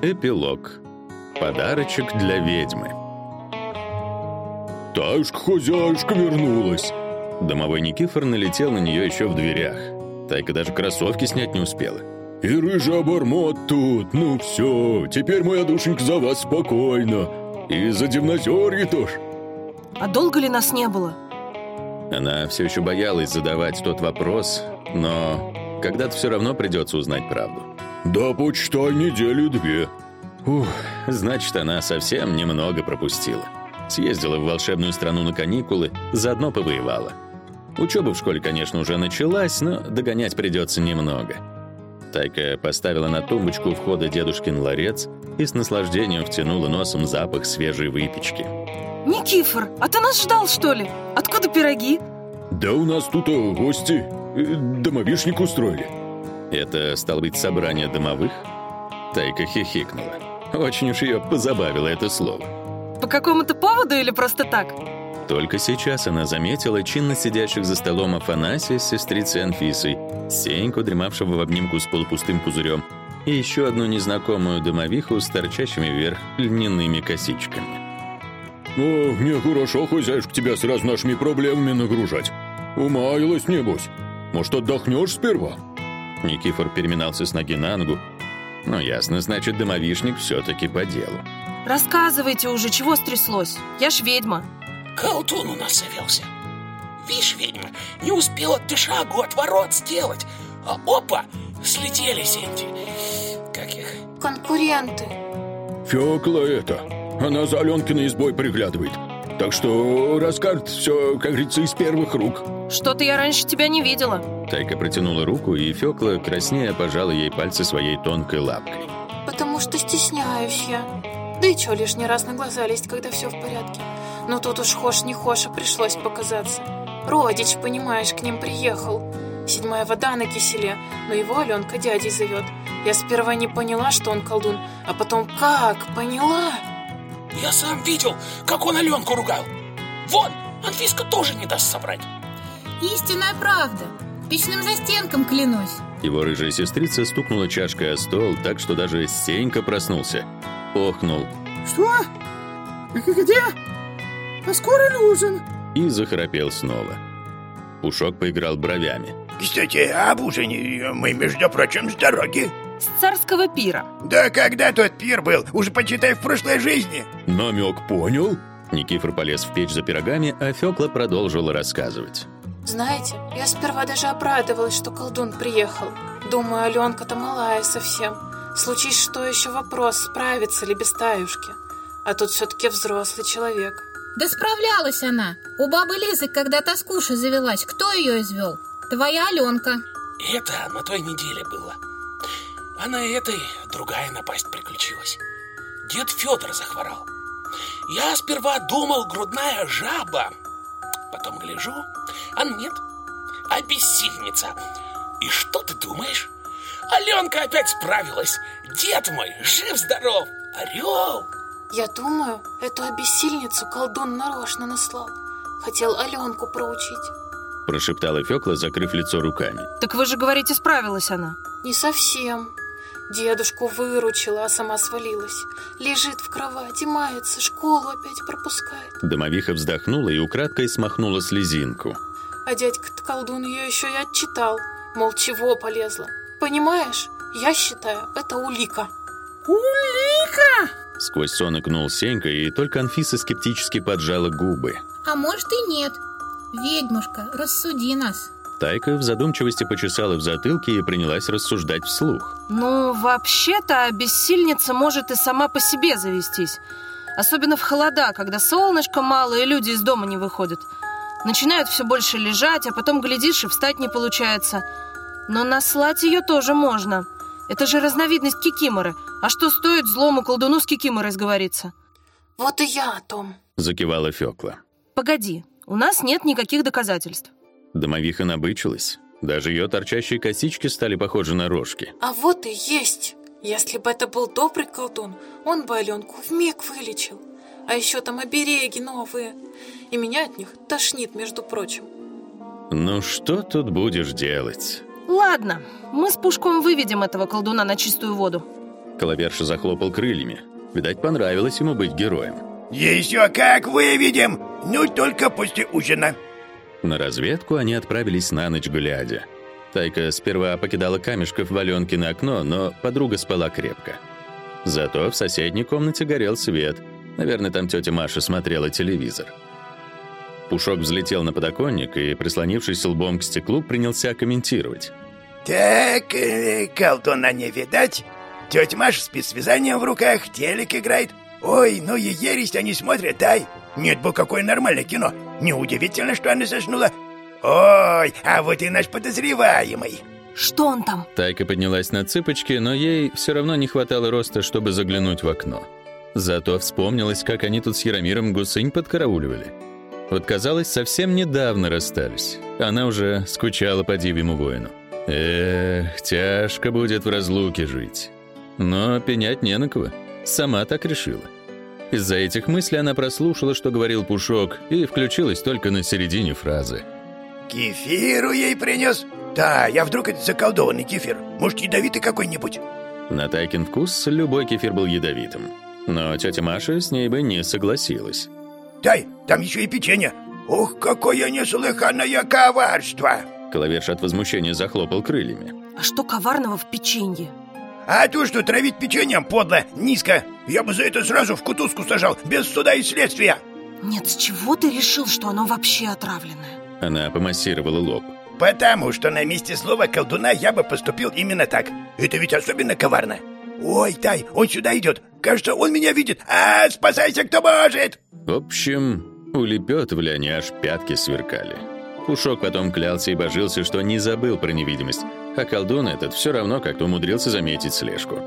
Эпилог. Подарочек для ведьмы. Таюшка-хозяюшка вернулась. Домовой Никифор налетел на нее еще в дверях. Тайка даже кроссовки снять не успела. И рыжий обормот тут. Ну все, теперь моя душенька за вас спокойно. И за дивнозерье тоже. А долго ли нас не было? Она все еще боялась задавать тот вопрос, но когда-то все равно придется узнать правду. Да почитай недели две. Ух, значит, она совсем немного пропустила. Съездила в волшебную страну на каникулы, заодно повоевала. Учеба в школе, конечно, уже началась, но догонять придется немного. Тайка поставила на тумбочку у входа дедушкин ларец и с наслаждением втянула носом запах свежей выпечки. Никифор, а ты нас ждал, что ли? Откуда пироги? Да у нас тут э, гости. Э, Домовишник устроили. Это, стало быть, собрание домовых? Тайка хихикнула. Очень уж ее позабавило это слово. По какому-то поводу или просто так? Только сейчас она заметила чинно сидящих за столом Афанасия с сестрицей Анфисой, Сеньку, дремавшего в обнимку с полупустым пузырем, и еще одну незнакомую домовиху с торчащими вверх льняными косичками. О, нехорошо, хозяюшка, тебя сразу нашими проблемами нагружать. Умаялась, небось. Может, отдохнешь сперва? Никифор переминался с ноги на ногу. Ну, ясно, значит, домовишник все-таки по делу. Рассказывайте уже, чего стряслось? Я ж ведьма. Колдун у нас завелся. Видишь, ведьма, не успела ты шагу от ворот сделать. А опа, слетели сенти. Как их? Конкуренты. Фёкла это. Она за Аленкиной избой приглядывает. Так что расскажет все, как говорится, из первых рук. Что-то я раньше тебя не видела. Тайка протянула руку, и Фёкла, краснея, пожала ей пальцы своей тонкой лапкой. Потому что стесняюсь я. Да и чё лишний раз на глаза лезть, когда все в порядке. Но тут уж хошь не хошь, а пришлось показаться. Родич, понимаешь, к ним приехал. Седьмая вода на киселе, но его Аленка дядей зовет. Я сперва не поняла, что он колдун, а потом как поняла. Я сам видел, как он Аленку ругал. Вон, Анфиска тоже не даст собрать. Истинная правда. Печным застенком клянусь. Его рыжая сестрица стукнула чашкой о стол, так что даже Сенька проснулся. Охнул Что? Где? А скоро ли ужин? и захрапел снова. Пушок поиграл бровями. Кстати, об ужине мы, между прочим, с дороги. С царского пира. Да когда тот пир был? Уже почитай в прошлой жизни. Намек понял? Никифор полез в печь за пирогами, а Фёкла продолжила рассказывать. Знаете, я сперва даже обрадовалась, что колдун приехал. Думаю, Аленка-то малая совсем. Случись что еще вопрос, справится ли без таюшки. А тут все-таки взрослый человек. Да справлялась она. У бабы Лизы, когда тоскуша завелась, кто ее извел? Твоя Аленка. Это на той неделе было. А на этой другая напасть приключилась. Дед Федор захворал. Я сперва думал, грудная жаба. Потом гляжу, а нет, обессильница. И что ты думаешь? Аленка опять справилась. Дед мой жив-здоров. Орел. Я думаю, эту обессильницу колдун нарочно наслал. Хотел Аленку проучить. Прошептала Фёкла, закрыв лицо руками. Так вы же говорите, справилась она. Не совсем. Дедушку выручила, а сама свалилась. Лежит в кровати, мается, школу опять пропускает. Домовиха вздохнула и украдкой смахнула слезинку. А дядька-то колдун ее еще и отчитал. Мол, чего полезла. Понимаешь, я считаю, это улика. Улика! Сквозь сон икнул Сенька, и только Анфиса скептически поджала губы. А может и нет. Ведьмушка, рассуди нас. Тайка в задумчивости почесала в затылке и принялась рассуждать вслух. Ну, вообще-то, обессильница может и сама по себе завестись. Особенно в холода, когда солнышко мало и люди из дома не выходят. Начинают все больше лежать, а потом, глядишь, и встать не получается. Но наслать ее тоже можно. Это же разновидность кикиморы. А что стоит злому колдуну с кикиморой сговориться? Вот и я о том. Закивала Фёкла. Погоди, у нас нет никаких доказательств. Домовиха набычилась. Даже ее торчащие косички стали похожи на рожки. А вот и есть. Если бы это был добрый колдун, он бы Аленку вмиг вылечил. А еще там обереги новые. И меня от них тошнит, между прочим. Ну что тут будешь делать? Ладно, мы с Пушком выведем этого колдуна на чистую воду. Коловерша захлопал крыльями. Видать, понравилось ему быть героем. Еще как выведем, ну только после ужина. На разведку они отправились на ночь глядя. Тайка сперва покидала камешков в на окно, но подруга спала крепко. Зато в соседней комнате горел свет. Наверное, там тетя Маша смотрела телевизор. Пушок взлетел на подоконник и, прислонившись лбом к стеклу, принялся комментировать. «Так, э, колдуна не видать. Тетя Маша с вязанием в руках, телек играет. Ой, ну и ересь они смотрят, ай! Нет бы какое нормальное кино. Неудивительно, что она заснула. Ой, а вот и наш подозреваемый. Что он там? Тайка поднялась на цыпочки, но ей все равно не хватало роста, чтобы заглянуть в окно. Зато вспомнилось, как они тут с Яромиром гусынь подкарауливали. Вот, казалось, совсем недавно расстались. Она уже скучала по дивьему воину. Эх, тяжко будет в разлуке жить. Но пенять не на кого. Сама так решила. Из-за этих мыслей она прослушала, что говорил Пушок, и включилась только на середине фразы. «Кефиру ей принес? Да, я вдруг это заколдованный кефир. Может, ядовитый какой-нибудь?» На Тайкин вкус любой кефир был ядовитым. Но тетя Маша с ней бы не согласилась. «Дай, там еще и печенье. Ух, какое неслыханное коварство!» Клаверш от возмущения захлопал крыльями. А что коварного в печенье? А то, что травить печеньем подло, низко. Я бы за это сразу в кутузку сажал, без суда и следствия. Нет, с чего ты решил, что оно вообще отравленное? Она помассировала лоб. Потому что на месте слова колдуна я бы поступил именно так. Это ведь особенно коварно. Ой, Тай, он сюда идет. Кажется, он меня видит. А, спасайся, кто может. В общем, у Лепетовля аж пятки сверкали. Пушок потом клялся и божился, что не забыл про невидимость, а колдун этот все равно как-то умудрился заметить слежку.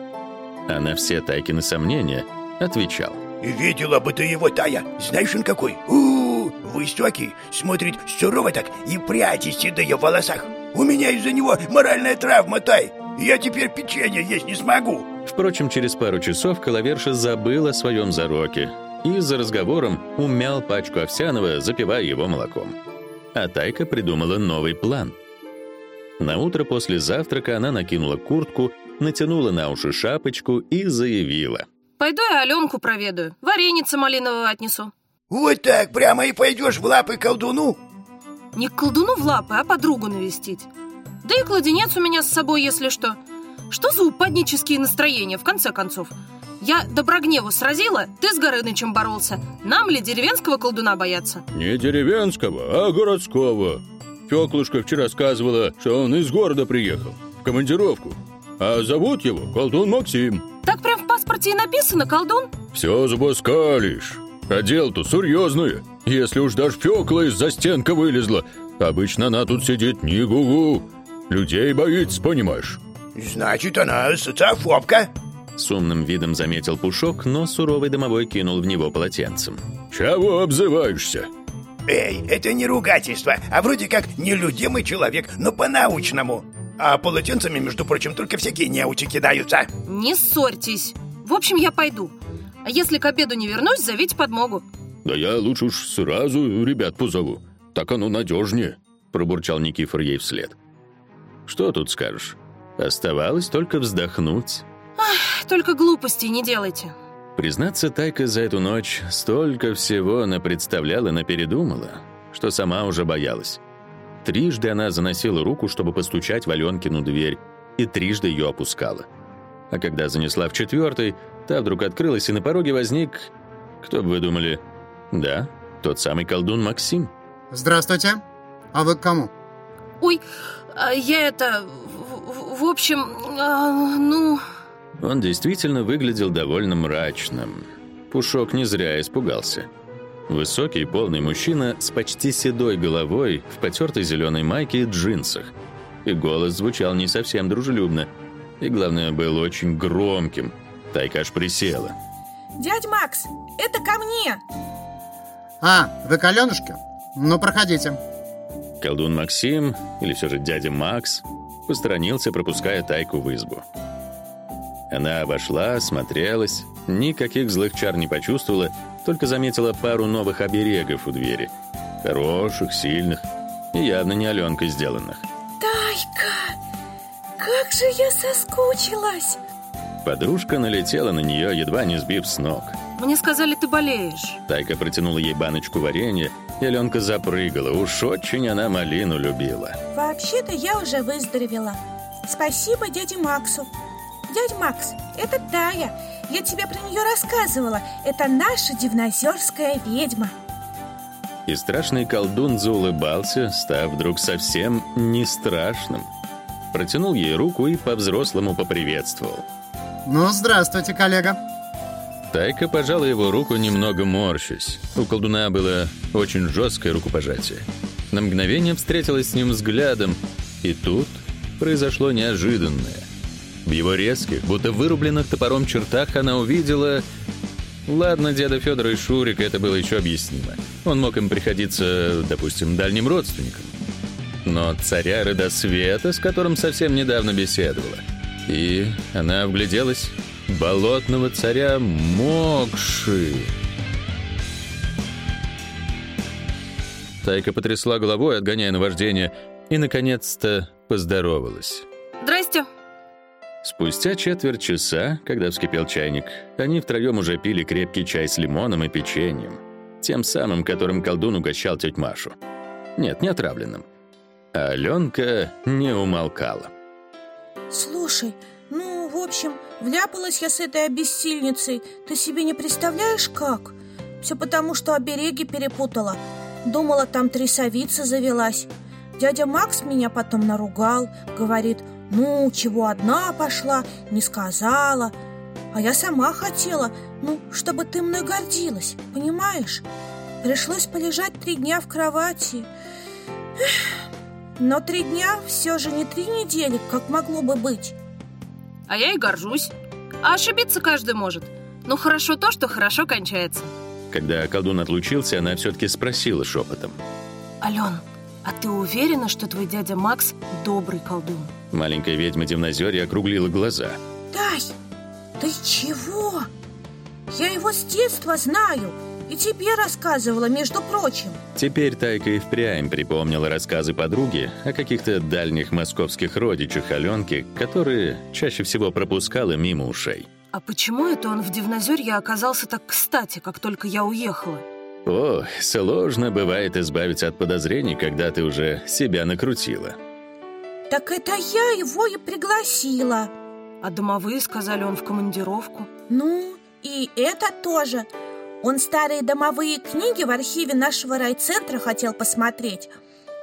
А на все Тайкины сомнения отвечал. «Видела бы ты его, Тая. Знаешь, он какой? у, -у, -у высокий, смотрит сурово так и пряди седые в волосах. У меня из-за него моральная травма, Тай. Я теперь печенье есть не смогу». Впрочем, через пару часов Коловерша забыл о своем зароке и за разговором умял пачку овсяного, запивая его молоком. А Тайка придумала новый план — на утро после завтрака она накинула куртку, натянула на уши шапочку и заявила. «Пойду я Аленку проведаю, вареница малинового отнесу». «Вот так прямо и пойдешь в лапы колдуну?» «Не к колдуну в лапы, а подругу навестить. Да и кладенец у меня с собой, если что. Что за упаднические настроения, в конце концов? Я Доброгневу сразила, ты с Горынычем боролся. Нам ли деревенского колдуна бояться?» «Не деревенского, а городского. Феклушка вчера сказывала, что он из города приехал, в командировку. А зовут его колдун Максим. Так прям в паспорте и написано колдун? Все забаскалишь. А дело-то серьезное. Если уж даже Фекла из-за стенка вылезла, обычно она тут сидит не гугу. Людей боится, понимаешь? Значит, она социофобка. С умным видом заметил Пушок, но суровый домовой кинул в него полотенцем. Чего обзываешься? Эй, это не ругательство, а вроде как нелюдимый человек, но по-научному. А полотенцами, между прочим, только всякие неучи кидаются. Не ссорьтесь. В общем, я пойду. А если к обеду не вернусь, зовите подмогу. Да я лучше уж сразу ребят позову. Так оно надежнее, пробурчал Никифор ей вслед. Что тут скажешь? Оставалось только вздохнуть. Ах, только глупостей не делайте. Признаться, Тайка за эту ночь столько всего она представляла, напередумала, что сама уже боялась. Трижды она заносила руку, чтобы постучать в Аленкину дверь, и трижды ее опускала. А когда занесла в четвертый, та вдруг открылась, и на пороге возник... Кто бы вы думали? Да, тот самый колдун Максим. Здравствуйте. А вы к кому? Ой, а я это... В, в общем, а, ну... Он действительно выглядел довольно мрачным. Пушок не зря испугался. Высокий, полный мужчина с почти седой головой, в потертой зеленой майке и джинсах. И голос звучал не совсем дружелюбно. И, главное, был очень громким. Тайка аж присела. «Дядь Макс, это ко мне!» «А, вы к Аленушке? Ну, проходите». Колдун Максим, или все же дядя Макс, посторонился, пропуская Тайку в избу. Она обошла, смотрелась, никаких злых чар не почувствовала, только заметила пару новых оберегов у двери. Хороших, сильных и явно не Аленкой сделанных. Тайка, как же я соскучилась! Подружка налетела на нее, едва не сбив с ног. Мне сказали, ты болеешь. Тайка протянула ей баночку варенья, и Аленка запрыгала. Уж очень она малину любила. Вообще-то я уже выздоровела. Спасибо дяде Максу. Дядь Макс, это Тая. Я тебе про нее рассказывала. Это наша дивнозерская ведьма. И страшный колдун заулыбался, став вдруг совсем не страшным. Протянул ей руку и по-взрослому поприветствовал. Ну, здравствуйте, коллега. Тайка пожала его руку, немного морщась. У колдуна было очень жесткое рукопожатие. На мгновение встретилась с ним взглядом, и тут произошло неожиданное. В его резких, будто вырубленных топором чертах она увидела... Ладно, деда Федора и Шурика это было еще объяснимо. Он мог им приходиться, допустим, дальним родственникам. Но царя Родосвета, с которым совсем недавно беседовала. И она вгляделась болотного царя Мокши. Тайка потрясла головой, отгоняя наваждение, и, наконец-то, поздоровалась. Спустя четверть часа, когда вскипел чайник, они втроем уже пили крепкий чай с лимоном и печеньем. Тем самым, которым колдун угощал теть Машу. Нет, не отравленным. А Аленка не умолкала. Слушай, ну, в общем, вляпалась я с этой обессильницей. Ты себе не представляешь, как? Все потому, что обереги перепутала. Думала, там трясовица завелась. Дядя Макс меня потом наругал. Говорит, ну, чего одна пошла, не сказала. А я сама хотела, ну, чтобы ты мной гордилась, понимаешь? Пришлось полежать три дня в кровати. Эх, но три дня все же не три недели, как могло бы быть. А я и горжусь. А ошибиться каждый может. Ну, хорошо то, что хорошо кончается. Когда колдун отлучился, она все-таки спросила шепотом. Ален, а ты уверена, что твой дядя Макс добрый колдун? Маленькая ведьма Дивнозерья округлила глаза. Тай, ты чего? Я его с детства знаю. И тебе рассказывала, между прочим. Теперь Тайка и впрямь припомнила рассказы подруги о каких-то дальних московских родичах Аленки, которые чаще всего пропускала мимо ушей. А почему это он в Дивнозерье оказался так кстати, как только я уехала? О, сложно бывает избавиться от подозрений, когда ты уже себя накрутила. Так это я его и пригласила. А домовые сказали, он в командировку. Ну, и это тоже. Он старые домовые книги в архиве нашего райцентра хотел посмотреть.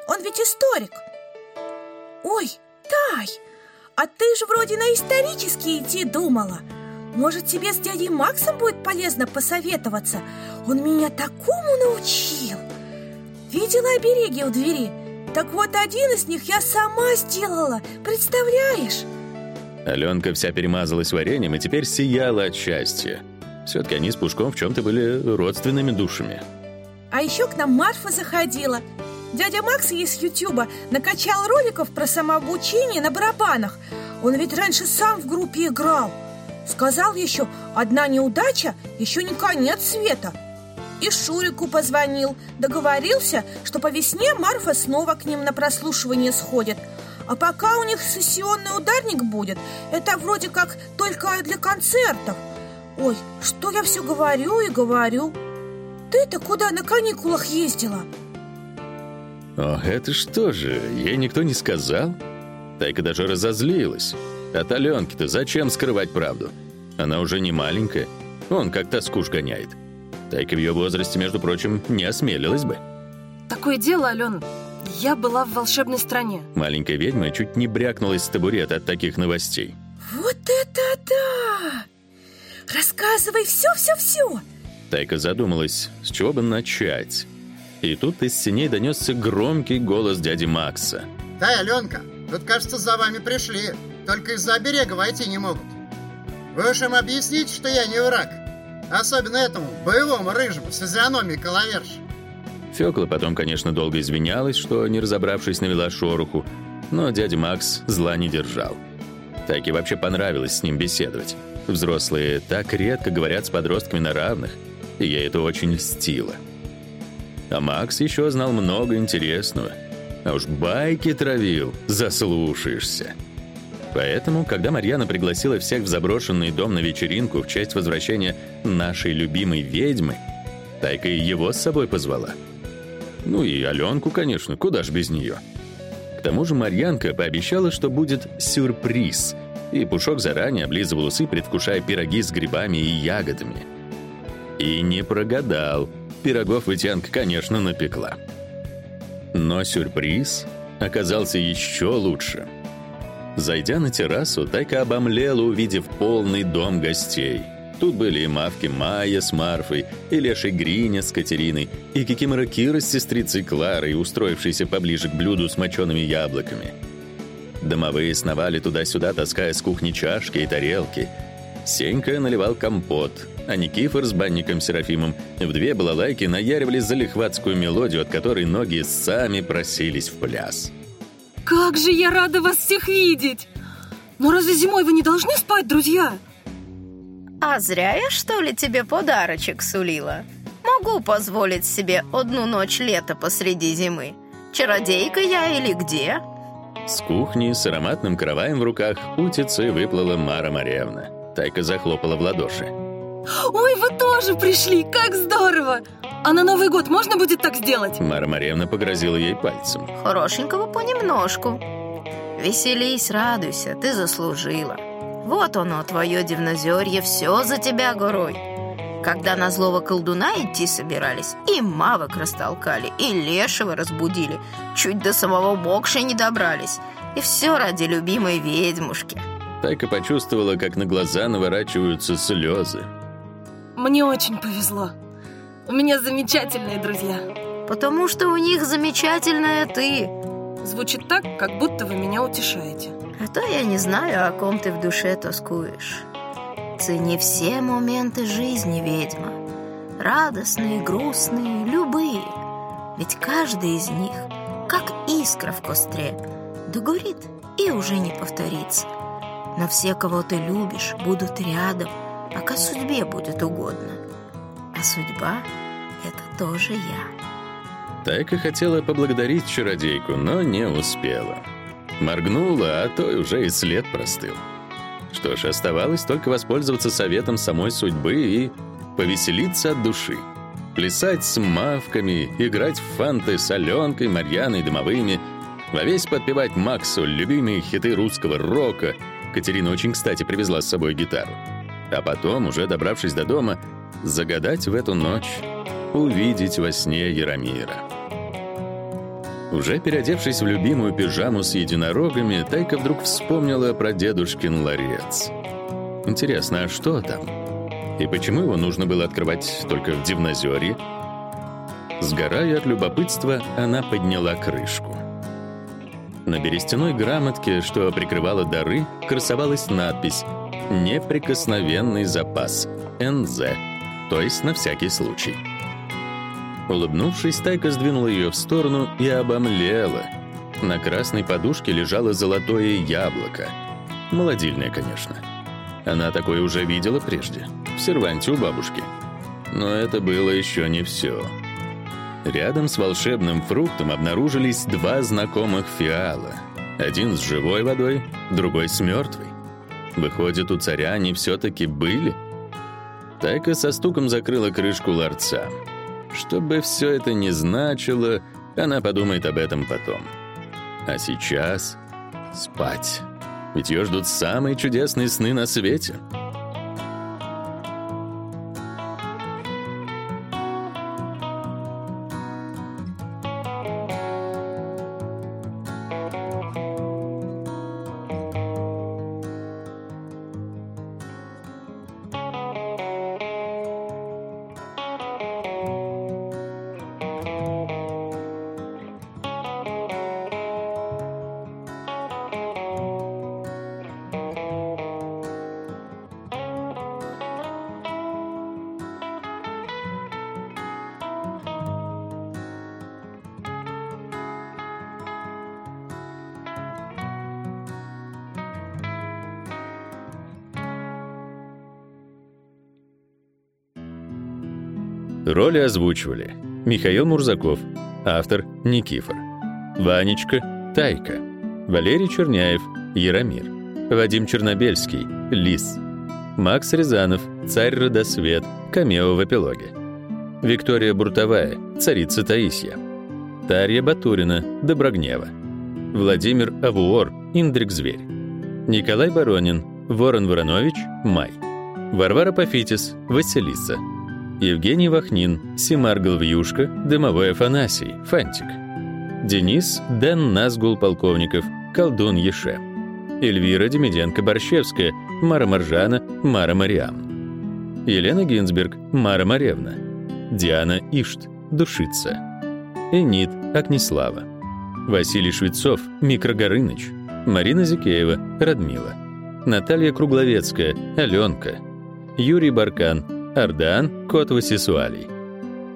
Он ведь историк. Ой, Тай, а ты же вроде на исторический идти думала. Может, тебе с дядей Максом будет полезно посоветоваться? Он меня такому научил. Видела обереги у двери? Так вот, один из них я сама сделала. Представляешь? Аленка вся перемазалась вареньем и теперь сияла от счастья. Все-таки они с Пушком в чем-то были родственными душами. А еще к нам Марфа заходила. Дядя Макс из Ютуба накачал роликов про самообучение на барабанах. Он ведь раньше сам в группе играл. Сказал еще, одна неудача еще не конец света. И Шурику позвонил, договорился, что по весне Марфа снова к ним на прослушивание сходит. А пока у них сессионный ударник будет, это вроде как только для концертов. Ой, что я все говорю и говорю. Ты-то куда на каникулах ездила? О, это что же, ей никто не сказал? Тайка даже разозлилась. От Аленки-то зачем скрывать правду? Она уже не маленькая. Он как тоскуш гоняет. Тайка в ее возрасте, между прочим, не осмелилась бы. Такое дело, Ален, я была в волшебной стране. Маленькая ведьма чуть не брякнулась с табурета от таких новостей. Вот это да! Рассказывай все-все-все! Тайка задумалась, с чего бы начать. И тут из синей донесся громкий голос дяди Макса. Тай, Аленка, тут, кажется, за вами пришли. Только из-за оберега войти не могут. Вы уж им объясните, что я не враг. Особенно этому боевому рыжему с физиономией коловерши. Фёкла потом, конечно, долго извинялась, что, не разобравшись, навела шороху, но дядя Макс зла не держал. Тайке вообще понравилось с ним беседовать. Взрослые так редко говорят с подростками на равных, и ей это очень льстило. А Макс еще знал много интересного. А уж байки травил, заслушаешься. Поэтому, когда Марьяна пригласила всех в заброшенный дом на вечеринку в честь возвращения нашей любимой ведьмы, Тайка и его с собой позвала. Ну и Аленку, конечно, куда ж без нее. К тому же Марьянка пообещала, что будет сюрприз, и Пушок заранее облизывал усы, предвкушая пироги с грибами и ягодами. И не прогадал. Пирогов Вытянка, конечно, напекла. Но сюрприз оказался еще лучше — Зайдя на террасу, Тайка обомлела, увидев полный дом гостей. Тут были и мавки Майя с Марфой, и Леший Гриня с Катериной, и Кикимора Кира с сестрицей Кларой, устроившейся поближе к блюду с мочеными яблоками. Домовые сновали туда-сюда, таская с кухни чашки и тарелки. Сенька наливал компот, а Никифор с банником Серафимом в две балалайки наяривали залихватскую мелодию, от которой ноги сами просились в пляс. Как же я рада вас всех видеть! Но разве зимой вы не должны спать, друзья? А зря я, что ли, тебе подарочек сулила? Могу позволить себе одну ночь лета посреди зимы. Чародейка я или где? С кухни с ароматным караваем в руках утицы выплыла Мара Маревна. Тайка захлопала в ладоши. Ой, вы тоже пришли, как здорово! А на Новый год можно будет так сделать? Мара Марьевна погрозила ей пальцем. Хорошенького понемножку. Веселись, радуйся, ты заслужила. Вот оно, твое дивнозерье, все за тебя горой. Когда на злого колдуна идти собирались, и мавок растолкали, и лешего разбудили, чуть до самого мокши не добрались. И все ради любимой ведьмушки. Тайка почувствовала, как на глаза наворачиваются слезы. Мне очень повезло. У меня замечательные друзья. Потому что у них замечательная ты. Звучит так, как будто вы меня утешаете. А то я не знаю, о ком ты в душе тоскуешь. Цени все моменты жизни, ведьма. Радостные, грустные, любые. Ведь каждый из них, как искра в костре, догорит и уже не повторится. Но все, кого ты любишь, будут рядом, пока судьбе будет угодно а судьба — это тоже я. Тайка хотела поблагодарить чародейку, но не успела. Моргнула, а то и уже и след простыл. Что ж, оставалось только воспользоваться советом самой судьбы и повеселиться от души. Плясать с мавками, играть в фанты с Аленкой, Марьяной, Домовыми, во весь подпевать Максу любимые хиты русского рока. Катерина очень кстати привезла с собой гитару. А потом, уже добравшись до дома, загадать в эту ночь, увидеть во сне Яромира. Уже переодевшись в любимую пижаму с единорогами, Тайка вдруг вспомнила про дедушкин ларец. Интересно, а что там? И почему его нужно было открывать только в Дивнозерье? Сгорая от любопытства, она подняла крышку. На берестяной грамотке, что прикрывала дары, красовалась надпись «Неприкосновенный запас. НЗ» то есть на всякий случай. Улыбнувшись, Тайка сдвинула ее в сторону и обомлела. На красной подушке лежало золотое яблоко. Молодильное, конечно. Она такое уже видела прежде, в серванте у бабушки. Но это было еще не все. Рядом с волшебным фруктом обнаружились два знакомых фиала. Один с живой водой, другой с мертвой. Выходит, у царя они все-таки были — Тайка со стуком закрыла крышку ларца. Что бы все это ни значило, она подумает об этом потом. А сейчас спать. Ведь ее ждут самые чудесные сны на свете. Роли озвучивали Михаил Мурзаков, автор Никифор, Ванечка Тайка, Валерий Черняев, Яромир, Вадим Чернобельский, Лис. Макс Рязанов, Царь Родосвет, камео в эпилоге. Виктория Буртовая, Царица Таисия. Тарья Батурина, Доброгнева. Владимир Авуор, Индрик Зверь. Николай Баронин, Ворон Воронович, Май. Варвара Пафитис, Василиса. Евгений Вахнин, Симар Головьюшка, Дымовой Афанасий, Фантик. Денис Дэн Назгул Полковников, Колдун Еше. Эльвира Демиденко-Борщевская, Мара Маржана, Мара Мариам. Елена Гинзберг, Мара Маревна. Диана Ишт, Душица. Энит Акнеслава. Василий Швецов, Микрогорыныч. Марина Зикеева, Радмила. Наталья Кругловецкая, Аленка. Юрий Баркан, Ардан, Кот Васисуалий.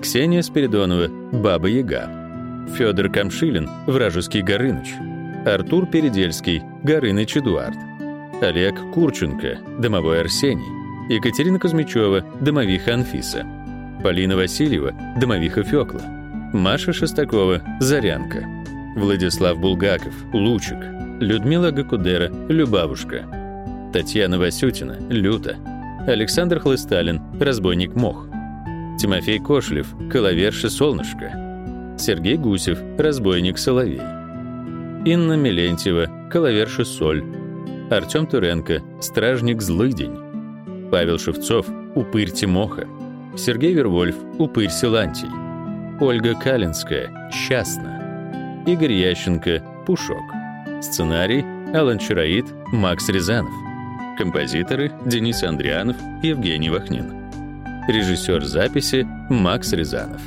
Ксения Спиридонова, Баба Яга. Федор Камшилин, Вражеский Горыныч. Артур Передельский, Горыныч Эдуард. Олег Курченко, Домовой Арсений. Екатерина Кузьмичева, Домовиха Анфиса. Полина Васильева, Домовиха Фёкла. Маша Шестакова, Зарянка. Владислав Булгаков, Лучик. Людмила Гакудера, Любавушка. Татьяна Васютина, Люта. Александр Хлысталин, Разбойник Мох. Тимофей Кошлев, Коловерша Солнышко. Сергей Гусев, Разбойник Соловей. Инна Мелентьева, Коловерша Соль. Артем Туренко, Стражник Злый День. Павел Шевцов, Упырь Тимоха. Сергей Вервольф, Упырь Силантий. Ольга Калинская, Счастна. Игорь Ященко, Пушок. Сценарий Алан Чароид, Макс Рязанов. Композиторы Денис Андрианов, Евгений Вахнин. Режиссер записи Макс Рязанов.